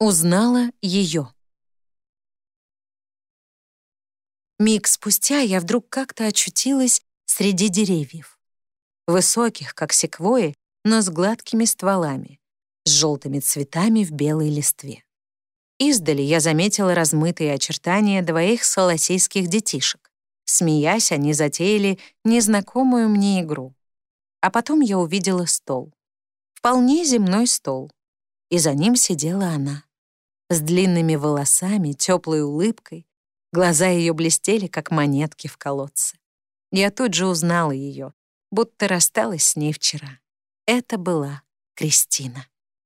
Узнала ее. Миг спустя я вдруг как-то очутилась среди деревьев. Высоких, как секвои, но с гладкими стволами, с желтыми цветами в белой листве. Издали я заметила размытые очертания двоих солосейских детишек. Смеясь, они затеяли незнакомую мне игру. А потом я увидела стол. Вполне земной стол. И за ним сидела она. С длинными волосами, теплой улыбкой. Глаза ее блестели, как монетки в колодце. Я тут же узнала ее, будто рассталась с ней вчера. Это была Кристина.